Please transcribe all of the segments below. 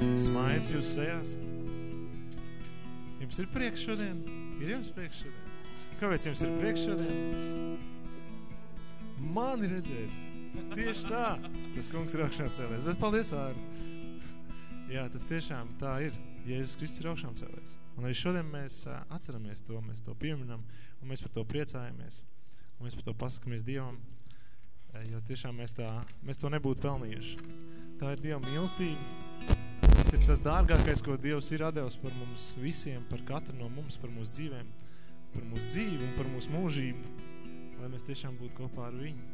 smaids jūs sejās. Jums ir prieks šodien? Ir jums prieks šodien? Kāpēc jums ir prieks šodien? Mani redzēt. Tieši tā. Tas kungs ir augšām cēlēs. Bet paldies, Āri. Jā, tas tiešām tā ir. Jēzus Kristus ir augšām cēlēs. Un arī šodien mēs atceramies to, mēs to pieminam, un mēs par to priecājamies. Un mēs par to pasakamies Dievam, jo tiešām mēs, tā, mēs to nebūtu pelnījuši. Tā ir Dieva mīlestība. Tas ir tas dārgākais, ko Dievs ir atdevis par mums visiem, par katru no mums, par mūsu dzīvēm, par mūsu dzīvi un par mūsu mūžību, lai mēs tiešām būtu kopā ar viņu.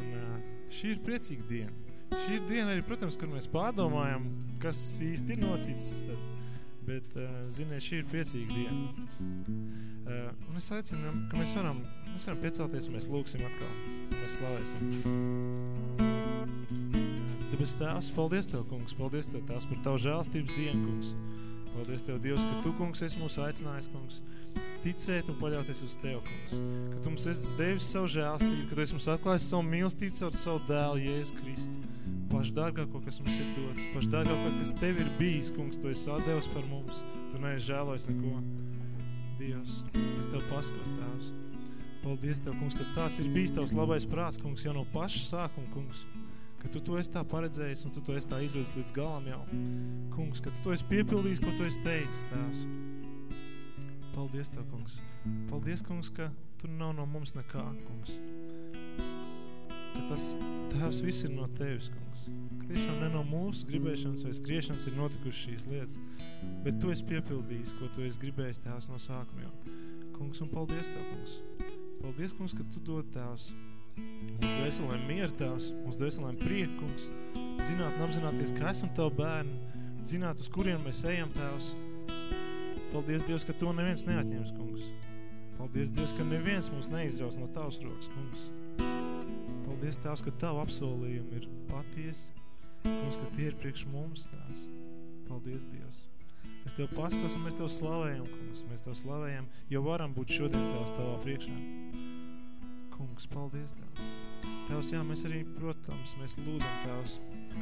Un šī ir priecīga diena. Šī ir diena arī, protams, kad mēs pārdomājam, kas īsti ir noticis, tad, bet, ziniet, šī ir priecīga diena. Un es aicinu, ka mēs varam, mēs varam piecelties un mēs lūksim atkal. Mēs slavēsim. Debes tēvs, paldies Tev, kungs, paldies Tev, tēvs, par Tavu žēlstības dienu, kungs. Paldies Tev, Dievs, ka Tu, kungs, esi mūs aicinājis, kungs, ticēt un paļauties uz Tev, kungs. Ka Tu mums esi devis savu žēlstību, ka Tu esi mums atklājis savu mīlestību caur savu dēlu, Jēzus Kristu. Pašu dārgāko, kas mums ir dots, pašu dārgāko, kas Tev ir bijis, kungs, Tu esi atdevis par mums. Tu neesi žēlojis neko. Dievs, es Tev paskos, Tēvs. Paldies Tev, kungs, ka tāds ir bijis Tavs labais prāts, kungs, jau no paša sākuma, kungs ka Tu to esi tā paredzējis un Tu to esi tā izvedis līdz galam jau. Kungs, ka Tu to esi piepildījis, ko Tu esi teicis, Tēvs. Paldies Tev, kungs. Paldies, kungs, ka Tur nav no mums nekā, kungs. Ka tas, Tēvs, viss ir no Tevis, kungs. Ka tiešām ne no mūsu gribēšanas vai skriešanas ir notikušas šīs lietas, bet Tu esi piepildījis, ko Tu esi gribējis, Tēvs, no sākuma jau. Kungs, un paldies Tev, kungs. Paldies, kungs, ka Tu dod, Tēvs, Mums dvēselēm mieru Tēvs, mums dvēselēm priekums, zināt un apzināties, ka esam Tavu bērni, zināt, uz kuriem mēs ejam, Tēvs. Paldies, Dievs, ka to neviens neatņems, kungs. Paldies, Dievs, ka neviens mūs neizraus no Tavas rokas, kungs. Paldies, Tēvs, ka Tavu apsolījumi ir patiesi, kungs, ka tie ir priekš mums, Tēvs. Paldies, Dievs. Es Tev paskos un mēs Tev slavējam, kungs. Mēs Tev slavējam, jo varam būt šodien Tevs Tavā priekšā. Kungs, paldies Tev. Tevs, jā, mēs arī, protams, mēs lūdam Tevs.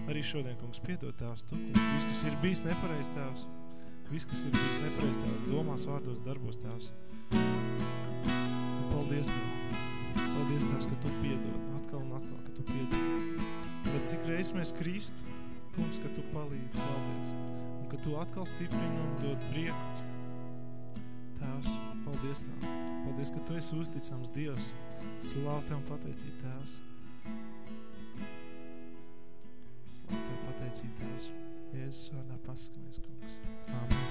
Arī šodien, kungs, piedod Tevs, Tu, kungs, viss, kas ir bijis nepareiz Tevs. Viss, kas ir bijis nepareiz Tevs, domās, vārdos, darbos Tevs. Paldies Tev. Paldies Tevs, ka Tu piedod. Atkal un atkal, ka Tu piedod. Bet cik reiz mēs kristu, kungs, ka Tu palīdzi celties. Un ka Tu atkal stiprini un dod prieku. Tēvs, paldies Tev. Paldies, ka Tu esi uzticams Dievs. Slāv Tev un pateicību, Tēvs. Slāv Tev pateicību, Tēvs. Jēzus vārdā paskamies, kungs. Amen.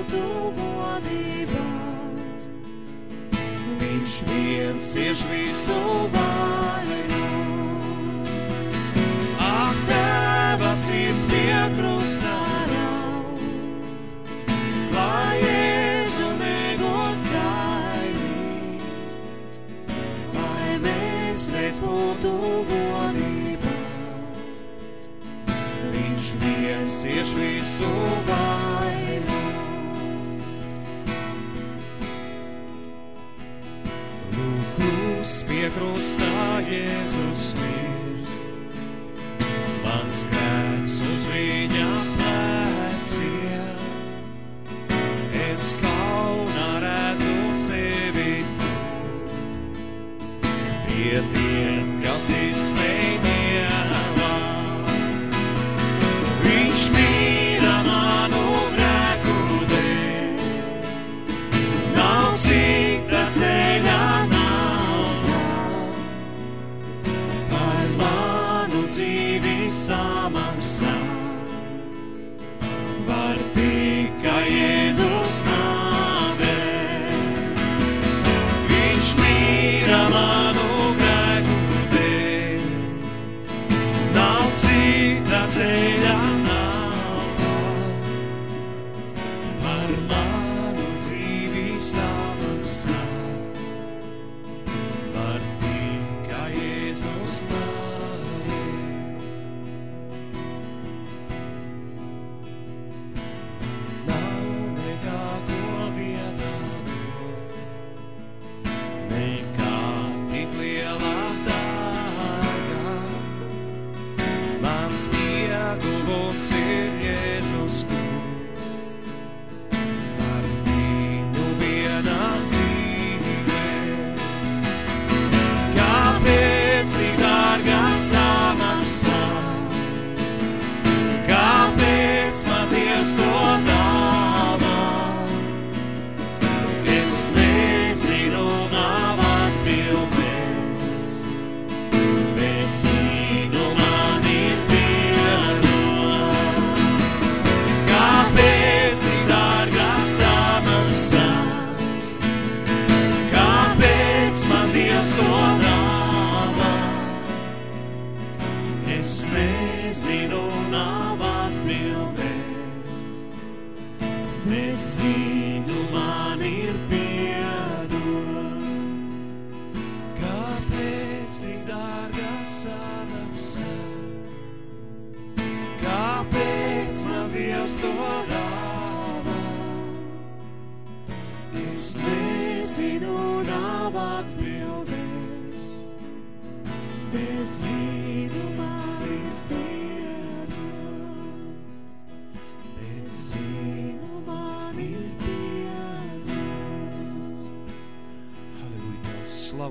Būtu godībā. Viņš viens cieš visu vainu. Ak, Tēva sirds pie krustā, lai Jēzu negodsaini, lai mēs reiz būtu godībā. Viņš viens cieš visu vainu. Pie krustā Jēzus mirst, mans grēks uz viņa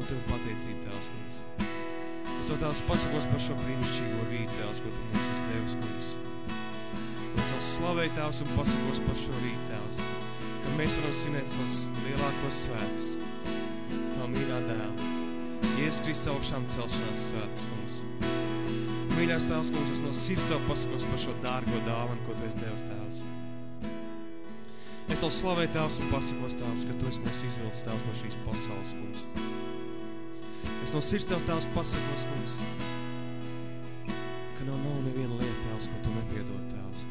Tev pateicību, Tēvs, kungs. Es Tev, Tēvs, pasakos par šo brīnišķīgo rītu, Tēvs, ko Tu mums esi devis, kungs. Es Tev slavēju, Tēvs, un pasakos par šo rītu, Tēvs, ka mēs varam svinēt savus lielākos svētus. Tā mīļā dēla. Jēzus Kristus augšām celšanās svētas, kungs. Mīļās Tēvs, kungs, es no sirds Tev pasakos par šo dārgo dāvanu, ko Tu esi devis, Tēvs. Es Tev slavēju, Tēvs, un pasakos, Tēvs, ka Tu esi mūs izvilcis, Tēvs, no šīs pasaules, kungs. Es no sirds Tev, Tēvs, pasakos, kungs, ka nav, nav neviena lieta, Tēvs, ko Tu nepiedod, Tēvs.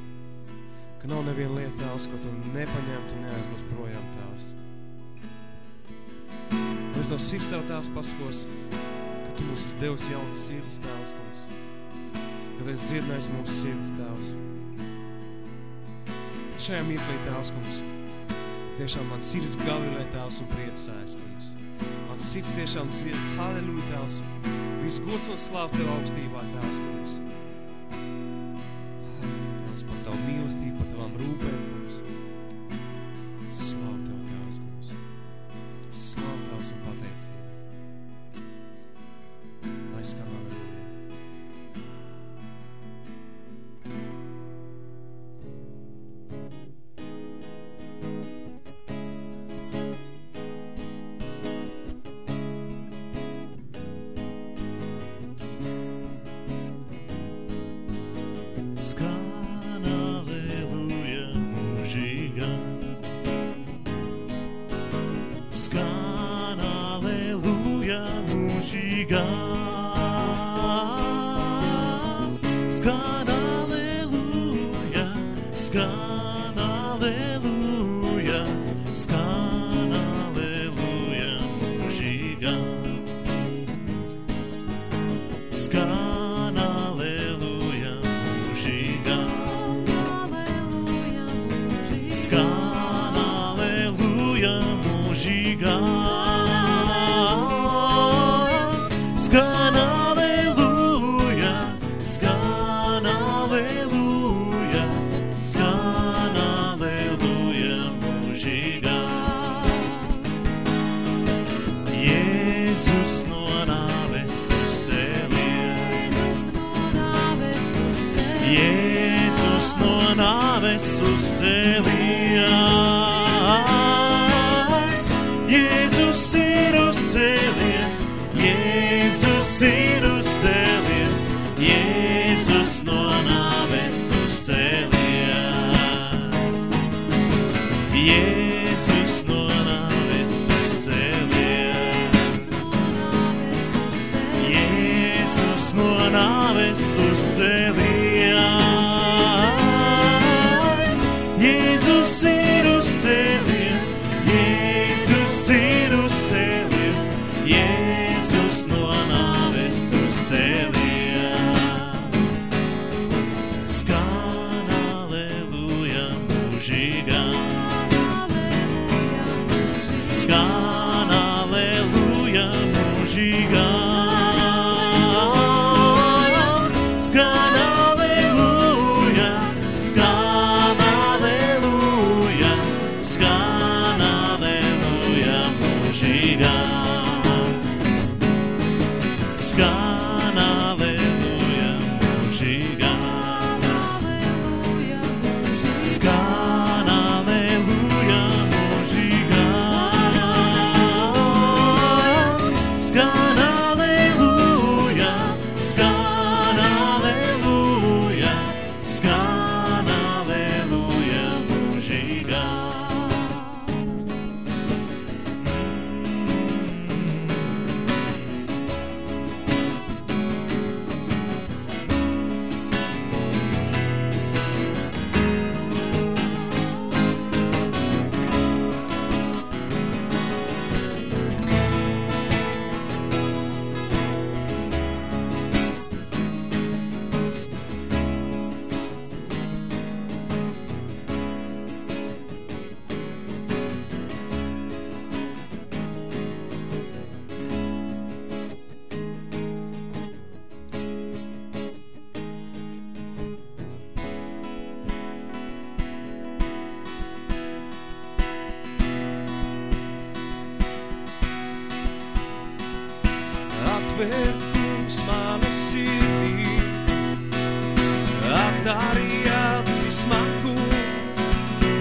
Ka nav neviena lieta, Tēvs, ko Tu nepaņemtu un neaizdos Es no sirds Tev, Tēvs, pasakos, ka Tu mums esi devis jaunas sirds, Tēvs, kungs. Ka Tu esi dziedinājis mūsu sirds, Tēvs. Šajā mirklī, Tēvs, kungs, tiešām man sirds gavilē, Tēvs, un priecājas, kungs. Man sirds tiešām dzied, halleluja, Tēvs. Viss gods un slāv Tev augstībā, Tēvs, kungs. sky. Jēzus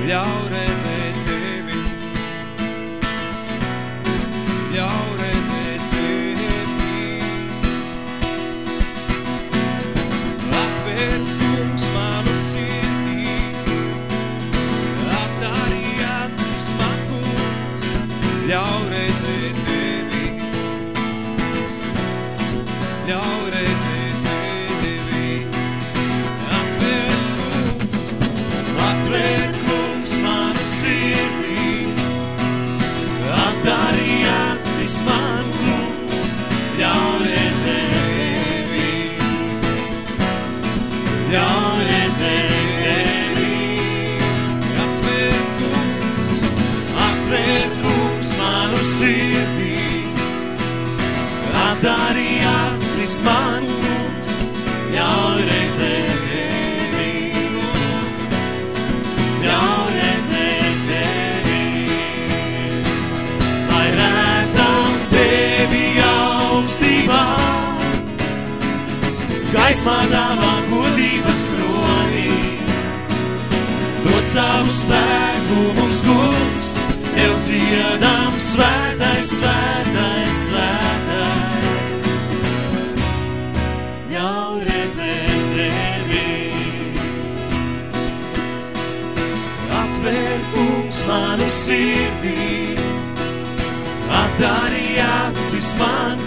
ļauj gaismā tavā godības tronī, dod savu spēku mums kungs, tev dziedam svētais, svētais, svētais. Ļauj redzēt tevi. Atver kungs manu sirdī, atdari acis man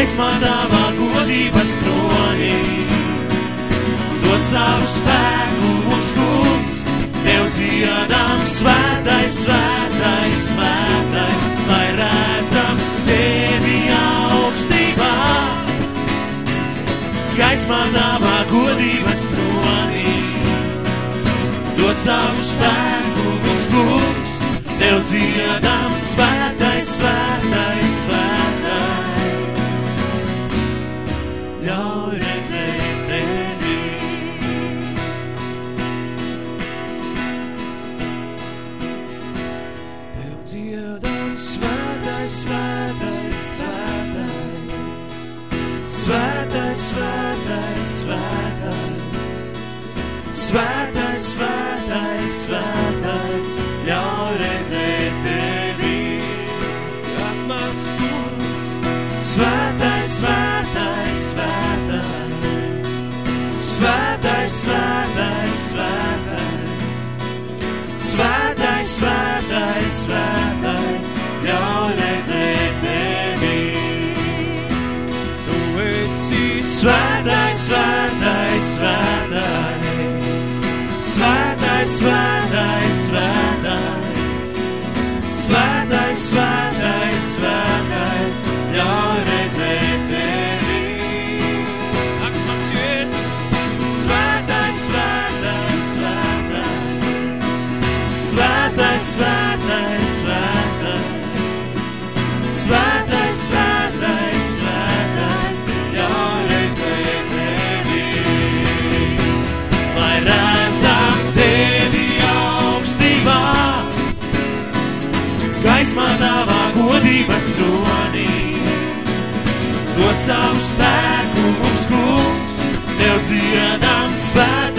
gaismā tavā godības tronī. Dod savu spēku mums kungs, tev dziedam svētais, svētais, svētais, lai redzam tevi augstībā. Gaismā tavā godības tronī. Dod savu spēku mums kungs, tev dziedam svētais, svētais, svētais. Svētais, svētais, svētais. Ļauj redzēt svētais, svētais, svētais, svētais, svētais, svētais, ļauj redzēt tevi. Ak, mans Jēzus! Svētais, svētais, svētais, svētais, svētais, caur spēku mums kungs, tev dziedam spēku.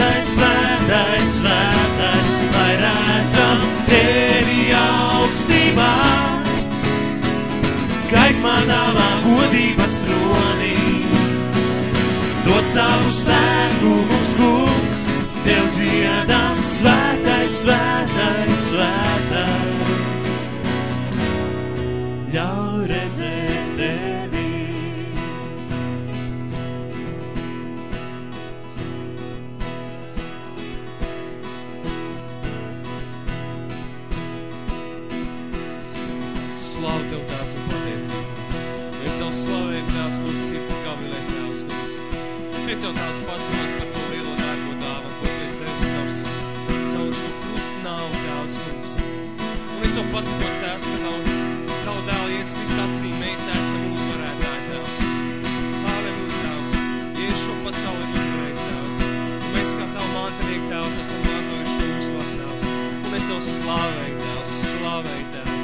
slāvē tās, slāvē tās.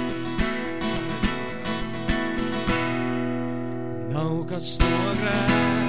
Nav kas nogrēk.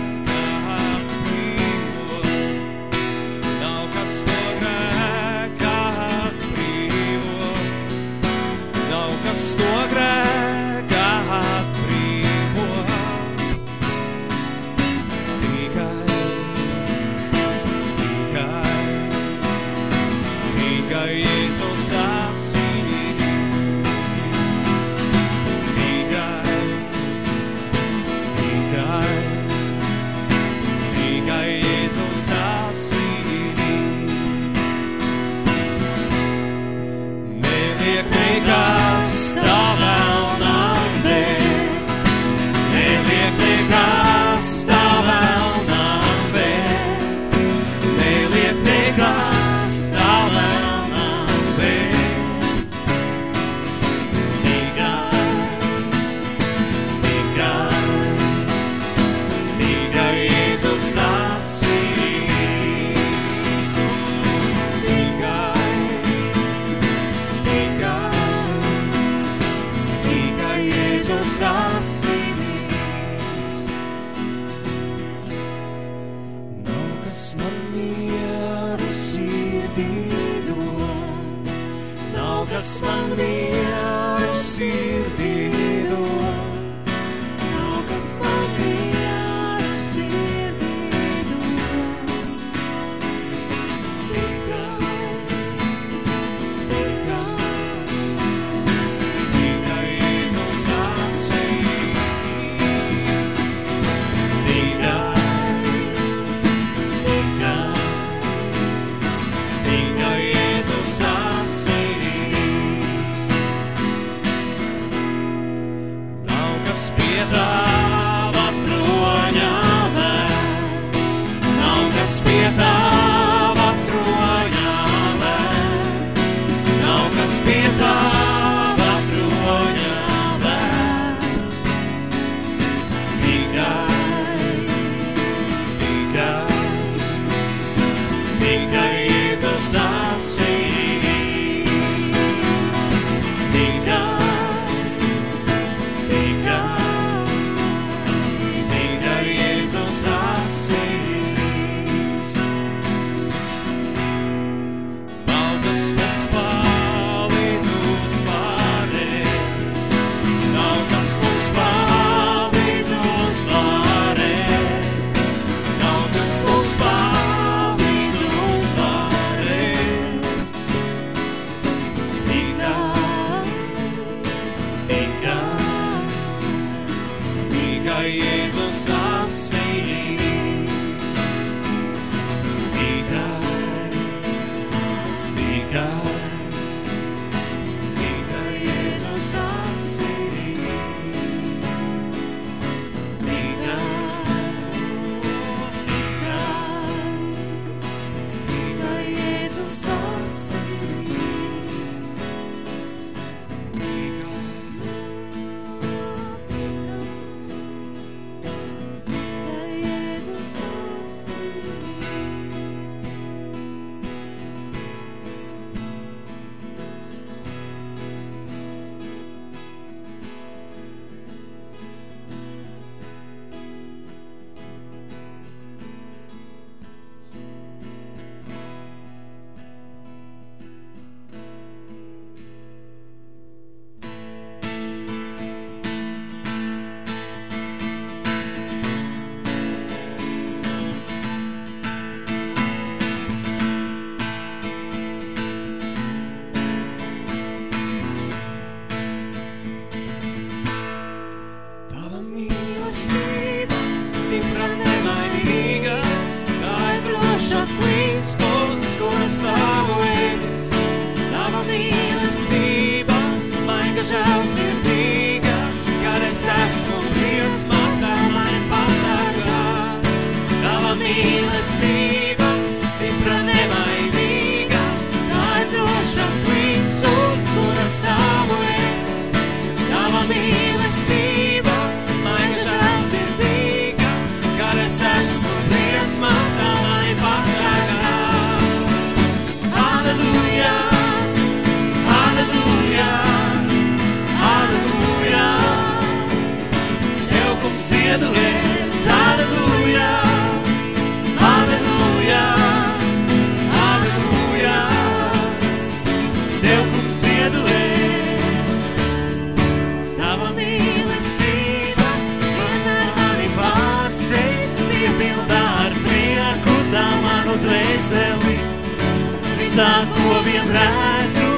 visā, ko vien redzu,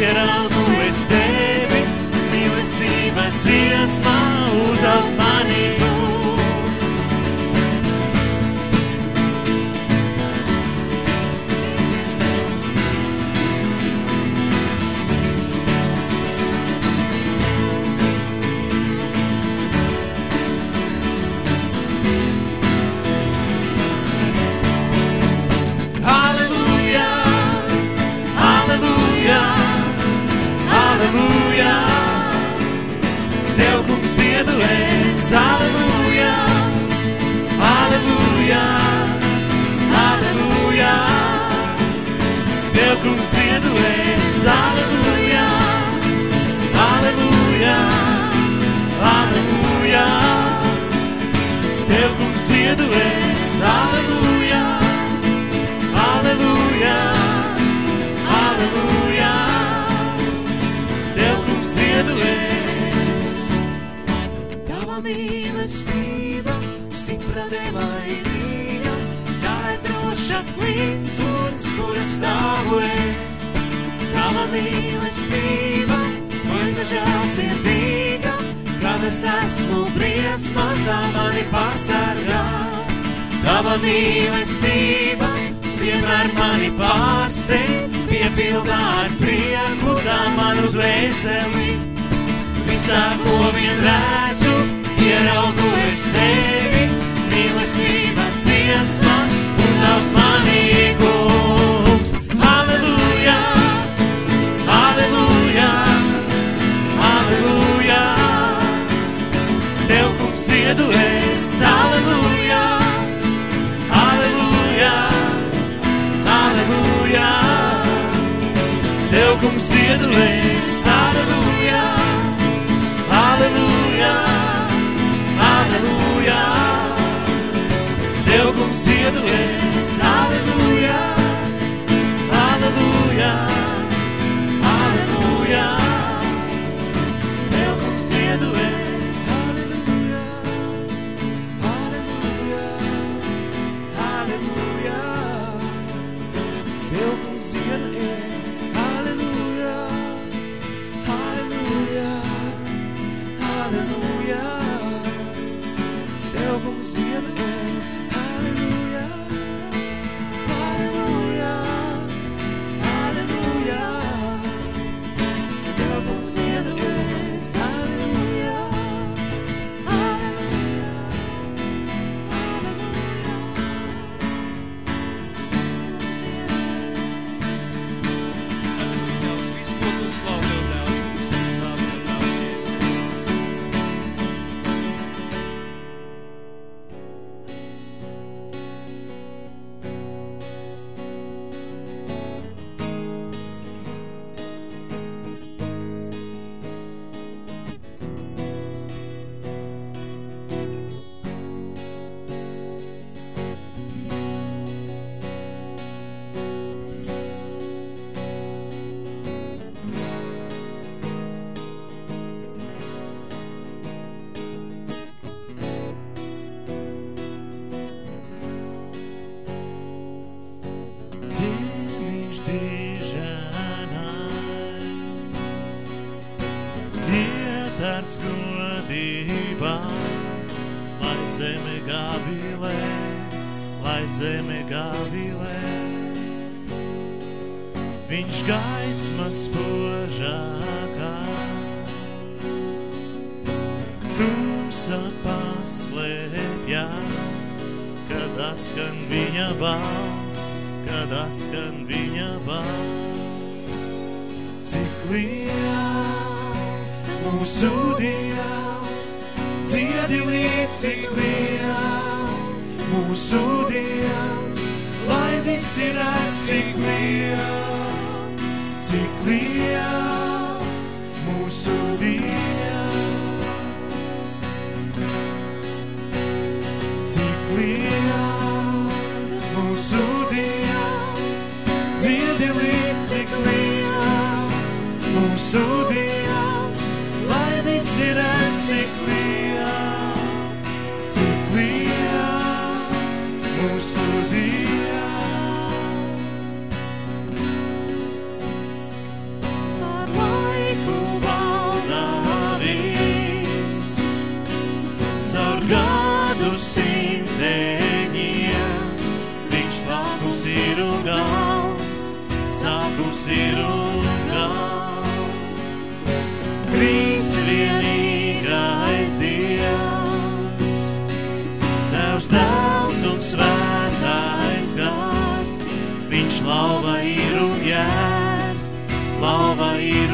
ieraugu es tevi, mīlestības dziesmā uzrast manību. Aleluja, aleluja, aleluja. Tev, kungs, ziedu es, aleluja, aleluja, aleluja. Tev, kungs, ziedu es, aleluja. mīlestība, vienmēr mani pārsteidz, piepildā ar prieku tā manu dvēseli. Visā, ko vien redzu, ieraugu es tevi, mīlestības dziesma, uzdaus mani iegūst. Halleluja, halleluja, halleluja, tev kungs iedu es, halleluja. Eu Låg om sedeln spožākā. Tumsa paslēpjas, kad atskan viņa balss, kad atskan viņa balss. Cik liels mūsu Dievs, dziedi liels, cik liels mūsu Dievs, lai visi redz, cik liels cik liels mūsu Dievs. Sākums ir un gals, sākums ir un gals. Trīs vienīgais Dievs, Tevs dēls un svētais gars, viņš lauva ir un jērs, lauva ir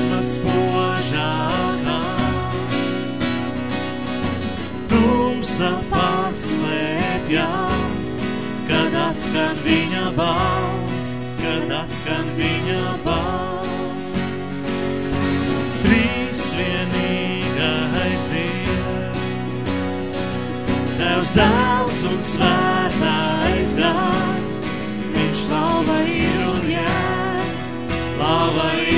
gaismas požākā, tumsa paslēpjas, kad atskan viņa balss, kad atskan viņa balss. Trīs vienīgais Dievs, Tevs dēls un svētais gars, viņš slava ir un jēs, lava ir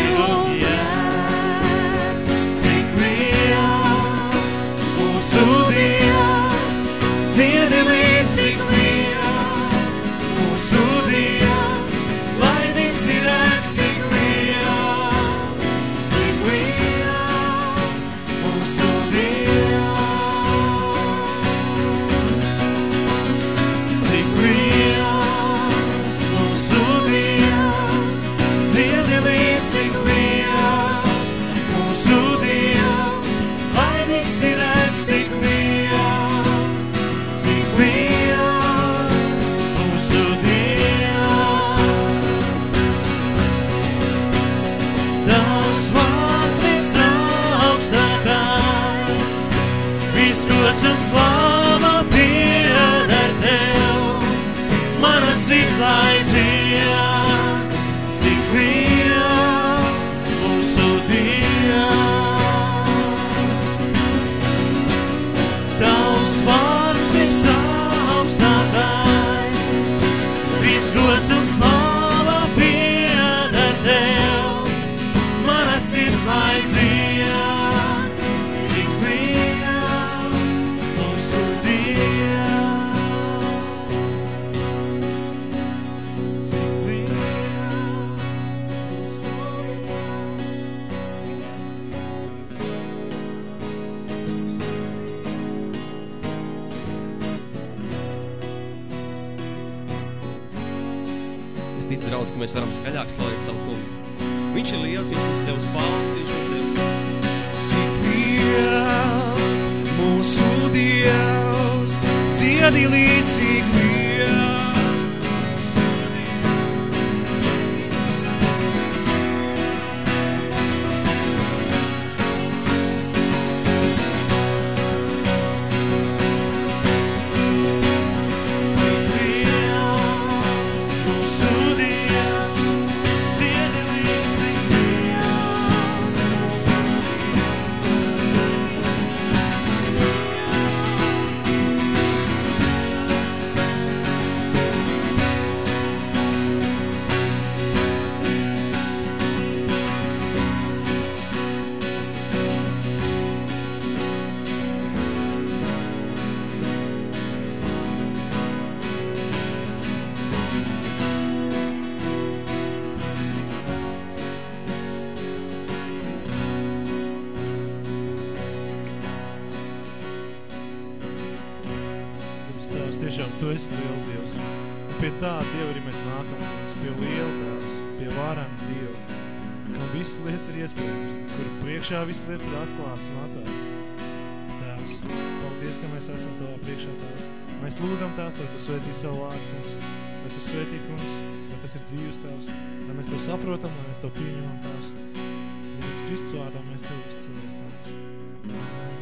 mēs varam skaļāk slavēt savu kungu. Viņš ir liels, viņš mums devis balsi, priekšā visas lietas ir atklātas un atvērtas. Tēvs, paldies, ka mēs esam Tavā priekšā, Tēvs. Mēs lūzam Tēvs, lai Tu svētī savu vārdu, kungs, lai Tu svētī, kungs, lai tas ir dzīves Tēvs, lai mēs to saprotam, lai mēs to pieņemam, Tēvs. Jēzus Kristus vārdā mēs Tev uzcelies, Tēvs. Amen.